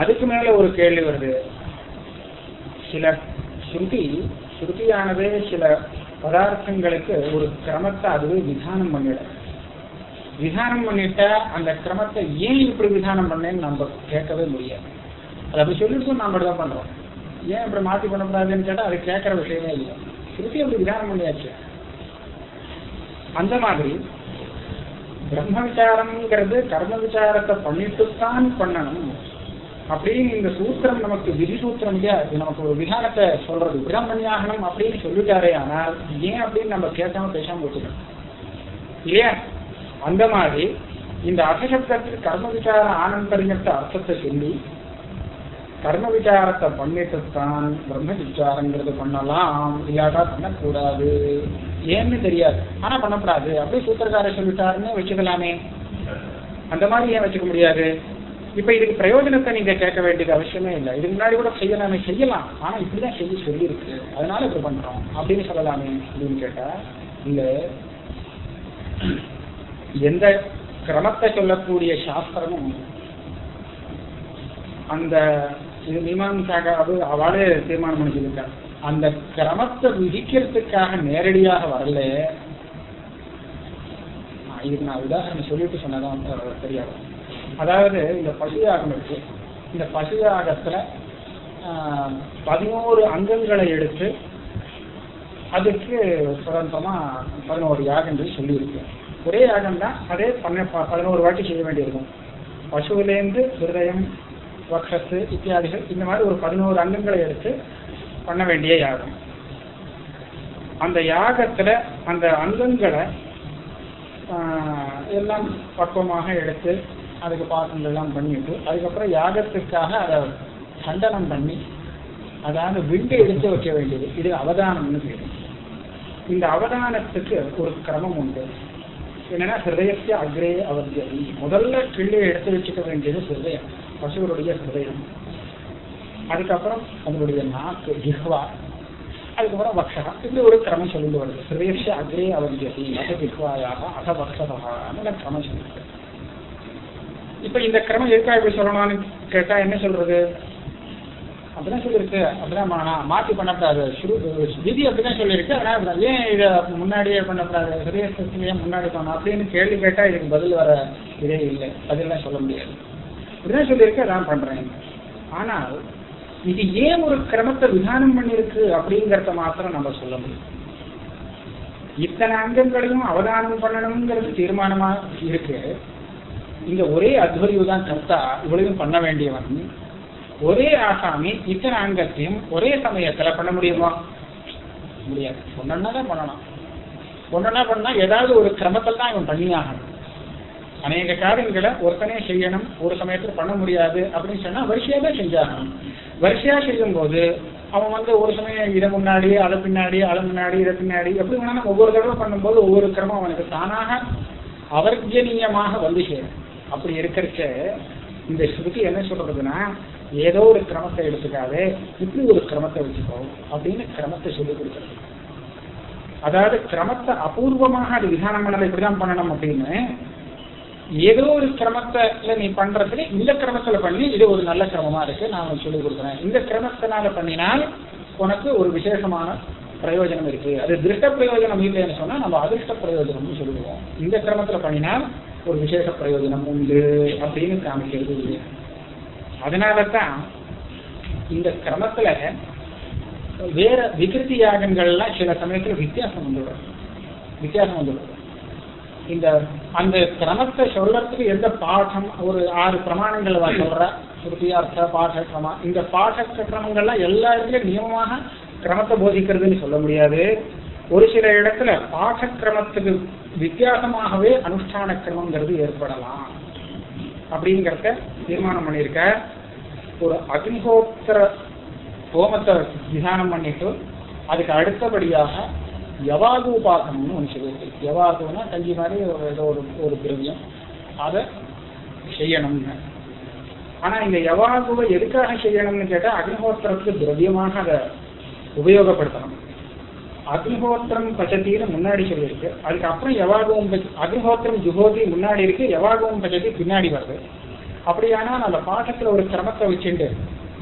அதுக்கு மேல ஒரு கேள்வி வருது. சில ஸ்ருதி ஸ்ருதியானது சில பதார்த்தங்களுக்கு ஒரு கிரமத்தை அதுவே விதானம் பண்ணிடும். விதானம் பண்ணிட்டா அந்த கிரமத்தை ஏன் இப்படி விதானம் பண்ணேன்னு நம்ம கேட்கவே முடியாது. அது அப்படி சொல்லிட்டு நாம தான் பண்றோம். ஏன் இப்படி மாத்தி பண்ணக்கூடாதுன்னு கேட்டா அது கேட்கற விஷயமே இல்லை. ஸ்ருதி அப்படி விதானம் பண்ணியாச்சு. அந்த மாதிரி பிரம்ம விசாரம்ங்கிறது கர்ம விசாரத்தை பண்ணிட்டு தான் பண்ணணும். அப்படின்னு இந்த சூத்திரம் நமக்கு விதி சூத்திரம் இல்லையா இது நமக்கு ஒரு விதானத்தை சொல்றது. பிரம்மண்யாகனம் அப்படின்னு சொல்லிட்டாரே ஆனால் ஏன் அப்படின்னு நம்ம கேட்காம பேசாம வச்சுக்கணும் இல்லையா? அந்த மாதிரி இந்த அசசப்தத்தில் கர்ம விசார ஆனந்தரியத்த அர்த்தத்தை சொல்லி கர்ம விசாரத்தை பண்ணிட்டு தான் பிரம்ம விசாரங்கிறது பண்ணலாம். இல்லாட்டா பண்ணக்கூடாது. ஏன்னு தெரியாது. ஆனா பண்ணக்கூடாது. அப்படியே சூத்திரக்காரர் சொல்லிட்டாருன்னு வச்சுக்கலாமே. அந்த மாதிரி ஏன் வச்சுக்க முடியாது? இப்ப இதுக்கு பிரயோஜனத்தை நீங்க கேட்க வேண்டியது அவசியமே இல்லை. இதுக்கு முன்னாடி கூட செய்யலாமே செய்யலாம். ஆனா இப்படிதான் செய்ய சொல்லியிருக்கு. அதனால இப்படி பண்றோம். அப்படின்னு சொல்லலாமே அப்படின்னு கேட்டா இல்ல எந்த கிரமத்தை சொல்லக்கூடிய சாஸ்திரமும் அந்த இது மீமாம்சாக அது அவளே தீர்மானம் பண்ணிச்சிருக்காங்க அந்த கிரமத்தை விதிக்கிறதுக்காக நேரடியாக வரல. இதுக்கு நான் உதாரணம் சொல்லிட்டு சொன்னதான் தெரியாது. அதாவது இந்த பசுயாகம் இருக்கு. இந்த பசுயாகத்துல ஆஹ், பதினோரு அங்கங்களை எடுத்து அதுக்கு சுதந்திரமா பதினோரு யாகங்கள் சொல்லியிருக்கு. ஒரே யாகம் தான் அதே பண்ண ப- பதினோரு வாட்டி செய்ய வேண்டியிருக்கும். பசுவிலேருந்து ஹிருதயம் வக்ஷத்து இத்தியாதிகள் இந்த மாதிரி ஒரு பதினோரு அங்கங்களை எடுத்து பண்ண வேண்டிய யாகம். அந்த யாகத்துல அந்த அங்கங்களை எல்லாம் பக்குவமாக எடுத்து அதுக்கு பாக்கங்கள் எல்லாம் பண்ணிட்டு அதுக்கப்புறம் யாகத்துக்காக அதை கண்டனம் பண்ணி அதாவது விண்டு எடுத்து வைக்க வேண்டியது. இது அவதானம்னு பேரு. இந்த அவதானத்துக்கு ஒரு கிரமம் உண்டு. என்னன்னா ஹிருதயத்தை அக்ரே அவர்ஜரி முதல்ல கிள்ளை எடுத்து வச்சுக்க வேண்டியது ஹிருதயம். பசுவருடைய ஹிருதயம். அதுக்கப்புறம் அதனுடைய நாக்கு ஜிஹ்வா அதுக்கப்புறம் வக்ஷகா. இப்படி ஒரு கிரமம் சொல்லிட்டு வருது. ஹிருதயத்தை அக்ரே அவர்ஜரி அச ஜிஹ்வாயாக அச வக்ஷகான்னு கிரமம் சொல்லிட்டு இப்ப இந்த கிரமம் எதுக்காக இப்படி சொல்லணும்னு கேட்டா என்ன சொல்றது? அப்படிதான் சொல்லியிருக்கு. அப்படிதான் நான் மாத்தி பண்ணக்கூடாது. சுரு- விதி அப்படிதான் சொல்லியிருக்கு. அதனால ஏன் இதை முன்னாடியே பண்ணக்கூடாது? சரிய முன்னாடி பண்ணணும்? அப்படின்னு கேள்வி கேட்டா இதுக்கு பதில் வர இதே இல்லை. பதிலாம் சொல்ல முடியாது. இப்படிதான் சொல்லியிருக்கு அதான் பண்றேன். ஆனால் இது ஏன் ஒரு கிரமத்தை விதானம் பண்ணியிருக்கு அப்படிங்கறத மாத்திரம் நம்ம சொல்ல முடியும். இத்தனை அங்கங்களையும் அவதானம் பண்ணணுங்கிறது தீர்மானமா இருக்கு. இங்க ஒரே அத்வரிவு தான் கர்த்தா இவ்வளவும் பண்ண வேண்டியவன். ஒரே ஆசாமி இத்தனை அங்கத்தையும் ஒரே சமயத்துல பண்ண முடியுமா? முடியாது. ஒன்னா தான் பண்ணலாம். ஒன்னா பண்ணா ஏதாவது ஒரு கிரமத்தில் தான் இவன் பண்ணியாகணும். அநேக காரியங்களை ஒருத்தனே செய்யணும் ஒரு சமயத்துல பண்ண முடியாது அப்படின்னு சொன்னா வரிசையா தான் செஞ்சாகணும். வரிசையா செய்யும் போது அவன் வந்து ஒரு சமயம் இதை முன்னாடி அதை பின்னாடி அதை முன்னாடி இதை பின்னாடி எப்படி வேணாலும் ஒவ்வொரு தடவை பண்ணும்போது ஒவ்வொரு கிரமம் அவனுக்கு தானாக அவர்ஜனீயமாக வந்து சேரும். அப்படி இருக்கிறச்ச இந்த ஸ்ருதி என்ன சொல்றதுன்னா ஏதோ ஒரு கிரமத்தை எடுத்துக்காதே இப்படி ஒரு கிரமத்தை வச்சுக்கோ அப்படின்னு கிரமத்தை சொல்லி கொடுக்குறது. அதாவது கிரமத்தை அபூர்வமாக அது விதானம் இப்படிதான் பண்ணணும் அப்படின்னு ஏதோ ஒரு கிரமத்துல நீ பண்றதுல இந்த கிரமத்துல பண்ணி இது ஒரு நல்ல கிரமமா இருக்கு நான் சொல்லிக் சொல்லி கொடுக்குறேன். இந்த கிரமத்தினால பண்ணினால் உனக்கு ஒரு விசேஷமான பிரயோஜனம் இருக்கு. அது திருஷ்ட பிரயோஜனம் இல்லைன்னு சொன்னா நம்ம அதிர்ஷ்ட பிரயோஜனம்னு சொல்லுவோம். இந்த கிரமத்துல பண்ணினால் ஒரு விசேஷ பிரயோஜனம் உண்டு அப்படின்னு காமிக்கிறது இல்லை அதனால தான் இந்த கிரமத்துல வேற விகிருதி யாகங்கள்லாம் சில சமயத்துல வித்தியாசம் வந்துவிடும் வித்தியாசம் வந்துவிடும் இந்த அந்த கிரமத்தை சொல்றதுக்கு எந்த பாடம் ஒரு ஆறு பிரமாணங்கள் சொல்ற. ஸ்ருதியார்த்த பாட கிரமம் இந்த பாட கிரமங்கள்லாம் எல்லா இடத்துலயும் நியமமாக கிரமத்தை போதிக்கிறதுன்னு சொல்ல முடியாது. ஒரு சில இடத்துல பாட கிரமத்துக்கு வித்தியாசமாகவே அனுஷ்டான கிரமங்கிறது ஏற்படலாம். அப்படிங்கிறத தீர்மானம் பண்ணியிருக்க ஒரு அக்னிஹோத்திர ஹோமத்தை விதானம் பண்ணிட்டு அதுக்கு அடுத்தபடியாக யவாகு உபாசனம்னு ஒன்று சொல்லியிருக்கு யவாதுன்னா கஞ்சி மாதிரி ஒரு ஏதோ ஒரு ஒரு திரவியம். அதை செய்யணும்னு. ஆனால் இந்த யவாகுவை எதுக்காக செய்யணும்னு கேட்டால் அக்னிஹோத்திரத்துக்கு திரவியமாக அதை உபயோகப்படுத்தணும். அக்னிஹோத்திரம் பச்சத்தின்னு முன்னாடி சொல்லியிருக்கு. அதுக்கப்புறம் யவாகவும் அக்னிஹோத்திரம் ஜுகோதி முன்னாடி இருக்கு யவாகவும் பச்சதி பின்னாடி வருது. அப்படியானால் அந்த பாட்டத்துல ஒரு கிரமத்தை வச்சுட்டு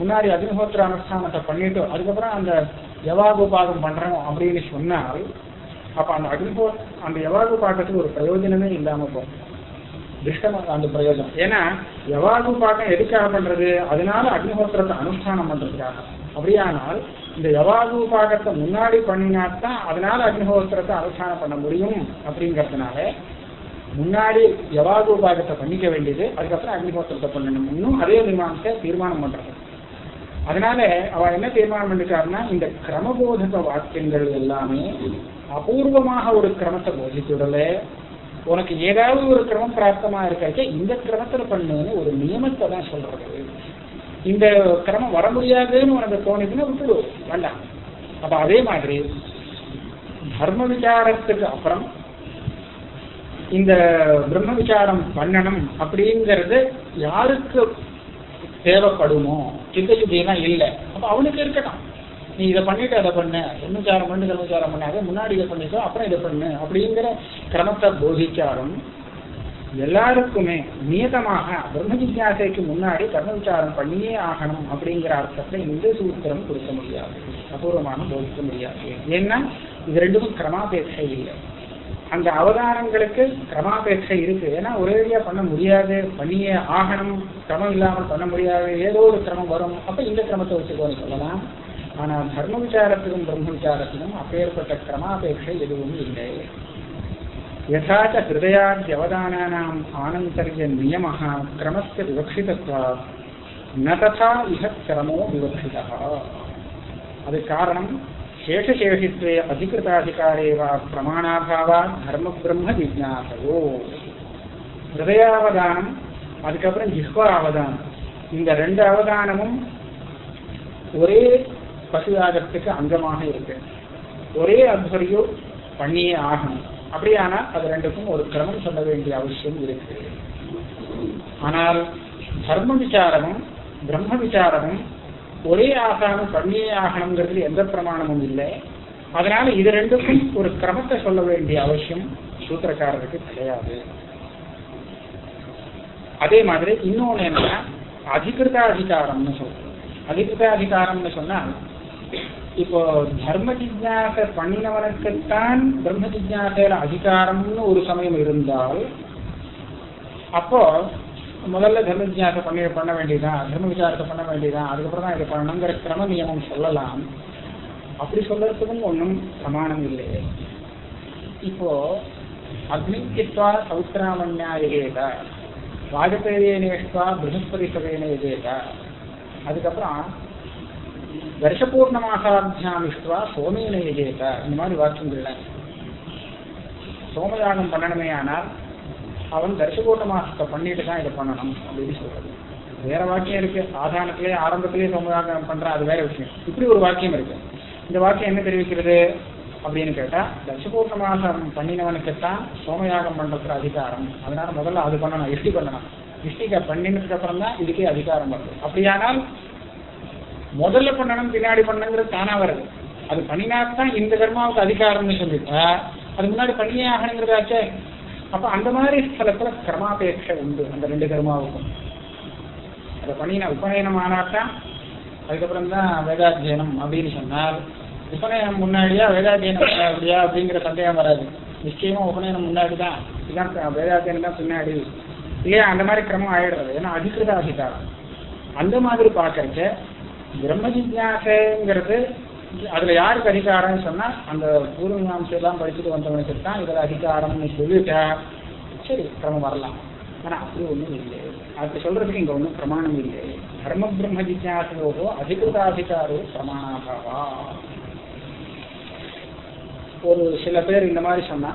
முன்னாடி அக்னிஹோத்திர அனுஷ்டானத்தை பண்ணிட்டு அதுக்கப்புறம் அந்த யவாகுபாகம் பண்றோம் அப்படின்னு சொன்னால் அப்ப அந்த அக்னிஹோ அந்த யவாகு பாட்டத்துக்கு ஒரு பிரயோஜனமே இல்லாம போகும். திருஷ்டமா அந்த பிரயோஜனம். ஏன்னா யவாகு எதுக்காக பண்றது? அதனால அக்னிஹோத்திரத்தை அனுஷ்டானம் பண்றதுக்காக. அப்படியானால் இந்த யவாகு பாகத்தை முன்னாடி பண்ணினாத்தான் அதனால அக்னிஹோத்திரத்தை அனுஷ்டானம் பண்ண முடியும் அப்படிங்கறதுனால முன்னாடி யவாகுபாகத்தை பண்ணிக்க வேண்டியது அதுக்கப்புறம் அக்னிஹோத்திரத்தை பண்ணணும். இன்னும் அதே நிர்மாணத்தை தீர்மானம் பண்றது. அதனால அவ என்ன தீர்மானம் பண்ணிட்டாருன்னா இந்த கிரமபோதக வாக்கியங்கள் எல்லாமே அபூர்வமாக ஒரு கிரமத்தை போதிச்சுடல உனக்கு ஏதாவது ஒரு கிரமம் பிராப்தமா இருக்காச்சு இந்த கிரமத்துல பண்ணுன்னு ஒரு நியமத்தை தான் சொல்றது. இந்த கிரமம் வர முடியாதுன்னு உனக்கு தோணுதுன்னா விட்டுடு வேண்டாம். அப்ப அதே மாதிரி தர்ம விசாரத்துக்கு அப்புறம் இந்த பிரம்ம விசாரம் பண்ணணும் அப்படிங்கிறது யாருக்கு தேவைப்படுமோ சித்த இல்லை. அப்ப அவனுக்கு இருக்கட்டும். நீ இதை பண்ணிட்டு அதை பண்ணு. பிரம்மச்சாரம் பண்ணு மணி பண்ணாத முன்னாடி இதை பண்ணிக்கோ அப்புறம் இதை பண்ணு. அப்படிங்கிற கிரமத்தை போதிச்சாலும் எல்லாருக்குமே நியதமாக பிரம்ம ஜிஜாசைக்கு முன்னாடி கர்ம விசாரம் பண்ணியே ஆகணும் அப்படிங்கிற அர்த்தத்தை இந்த சூத்திரம் கொடுக்க முடியாது. அபூர்வமான போதிக்க முடியாது. ஏன்னா இது ரெண்டுக்கும் கிரமாபேட்சை இல்லை. அந்த அவதாரங்களுக்கு கிரமாபேட்சை இருக்கு. ஏன்னா ஒரேடியா பண்ண முடியாது. பண்ணியே ஆகணும். கிரமம் இல்லாமல் பண்ண முடியாது. ஏதோ ஒரு கிரமம் வரும். அப்ப இந்த கிரமத்தை வச்சுக்கோன்னு சொல்லலாம். మన ధర్మ ವಿಚಾರಕಂ ಬ್ರಹ್ಮ ವಿಚಾರಕಂ ಅಪೇರ್ಪಟ ಕ್ರಮಾಪೇಕ್ಷೆ ಎದುವೂ ಇದೆ యథాచ హృదయాద్యవదానానాం ఆనంతర్య నియమ క్రమస్ వివక్షిత నథా ఇహ క్రమో వివక్షిత. అది కారణం శేషశేషిత్వే అధికృతాధికారే వా ప్రమాణాభావా ధర్మ బ్రహ్మ జిజ్ఞాసయో హృదయావధానం అదికప్పుడు ஜிஹ்வா అవధానం. இந்த ரெண்டு அவதானமும் ஒரே பசுதாகத்துக்கு அங்கமாக இருக்கு. ஒரே அத்வரியோ பண்ணியே ஆகணும். அப்படியானா அது ரெண்டுக்கும் ஒரு கிரமம் சொல்ல வேண்டிய அவசியம் இருக்கு. ஆனால் தர்ம விசாரமும் பிரம்ம விசாரமும் ஒரே ஆகணும் பண்ணியே ஆகணுங்கிறது எந்த பிரமாணமும் இல்லை. அதனால இது ரெண்டுக்கும் ஒரு கிரமத்தை சொல்ல வேண்டிய அவசியம் சூத்திரக்காரருக்கு கிடையாது. அதே மாதிரி இன்னொன்னு என்னன்னா அதிகிருதாதிகாரம்னு சொல்றோம். அதிகிருதாதிகாரம்னு சொன்னா இப்போ தர்ம ஜிஜாசை பண்ணினவனுக்குத்தான் பிரம்ம ஜிஜாசையில அதிகாரம்னு ஒரு சமயம் இருந்தால் அப்போ முதல்ல தர்ம ஜிஜாசை பண்ணி பண்ண வேண்டியதான் தர்ம விசாரத்தை பண்ண வேண்டியதான் அதுக்கப்புறம் தான் இதை பண்ணணுங்கிற கிரம நியமம் சொல்லலாம். அப்படி சொல்றதுக்கும் ஒன்றும் பிரமாணம் இல்லை இப்போ அக்னித்வா சௌத்திராமண்யா எகேத வாஜபேயேனேஷ்வா பிருகஸ்பதி சபையன எகேத அதுக்கப்புறம் வருஷபூர்ணமாகாபியாமிஷ்டுவா சோமேன எஜேத இந்த மாதிரி வாக்கியங்கள்ல. சோமயாகம் பண்ணணுமே ஆனால் அவன் தரிசபூர்ணமாசத்தை பண்ணிட்டு தான் இதை பண்ணணும் அப்படின்னு சொல்றது வேற வாக்கியம் இருக்கு. சாதாரணத்திலே ஆரம்பத்திலேயே சோமயாகம் பண்ற அது வேற விஷயம். இப்படி ஒரு வாக்கியம் இருக்கு. இந்த வாக்கியம் என்ன தெரிவிக்கிறது அப்படின்னு கேட்டா தர்ஷபூர்ண மாசம் பண்ணினவனுக்குத்தான் சோமயாகம் பண்றதுக்கு அதிகாரம். அதனால முதல்ல அது பண்ணணும் இஷ்டி பண்ணணும். இஷ்டிக்க பண்ணினதுக்கு அப்புறம் தான் இதுக்கே அதிகாரம் வருது. அப்படியானால் முதல்ல பண்ணணும் பின்னாடி பண்ணணுங்கிறது தானா வருது. அது பண்ணினாத்தான் இந்த கர்மாவுக்கு அதிகாரம்னு சொல்லிட்டா அது முன்னாடி பண்ணியே ஆகணுங்கிறதாச்சே. அப்ப அந்த மாதிரி ஸ்தலத்துல கிரமாபேட்சை உண்டு அந்த ரெண்டு கர்மாவுக்கும் அதை பண்ணின உபநயனம் ஆனாத்தான் அதுக்கப்புறம் தான் வேதாத்தியனம் அப்படின்னு சொன்னால் உபநயனம் முன்னாடியா வேதாத்தியனம் அப்படியா அப்படிங்கிற சந்தேகம் வராது. நிச்சயமா உபநயனம் முன்னாடி தான் இதுதான் வேதாத்தியனம் தான் பின்னாடி. இல்லையா அந்த மாதிரி கிரமம் ஆயிடுறது. ஏன்னா அதிகிருத அதிகாரம். அந்த மாதிரி பார்க்கறச்ச பிரம்ம ஜிஜாசைங்கிறது அதுல யாருக்கு அதிகாரம்னு சொன்னா அந்த பூர்வீமாம்சம் எல்லாம் படிச்சுட்டு வந்தவனுக்கு தான் இதுல அதிகாரம்னு சொல்லிட்டா. சரி கிரமம் வரலாம். ஆனா அப்படி ஒண்ணும் இல்லை. அது சொல்றதுக்கு இங்க ஒண்ணும் பிரமாணம் இல்லை. தர்ம பிரம்ம ஜிஜாசையோகோ அதிகிருதாதிகாரோ பிரமாணாபாவா? ஒரு சில பேர் இந்த மாதிரி சொன்னா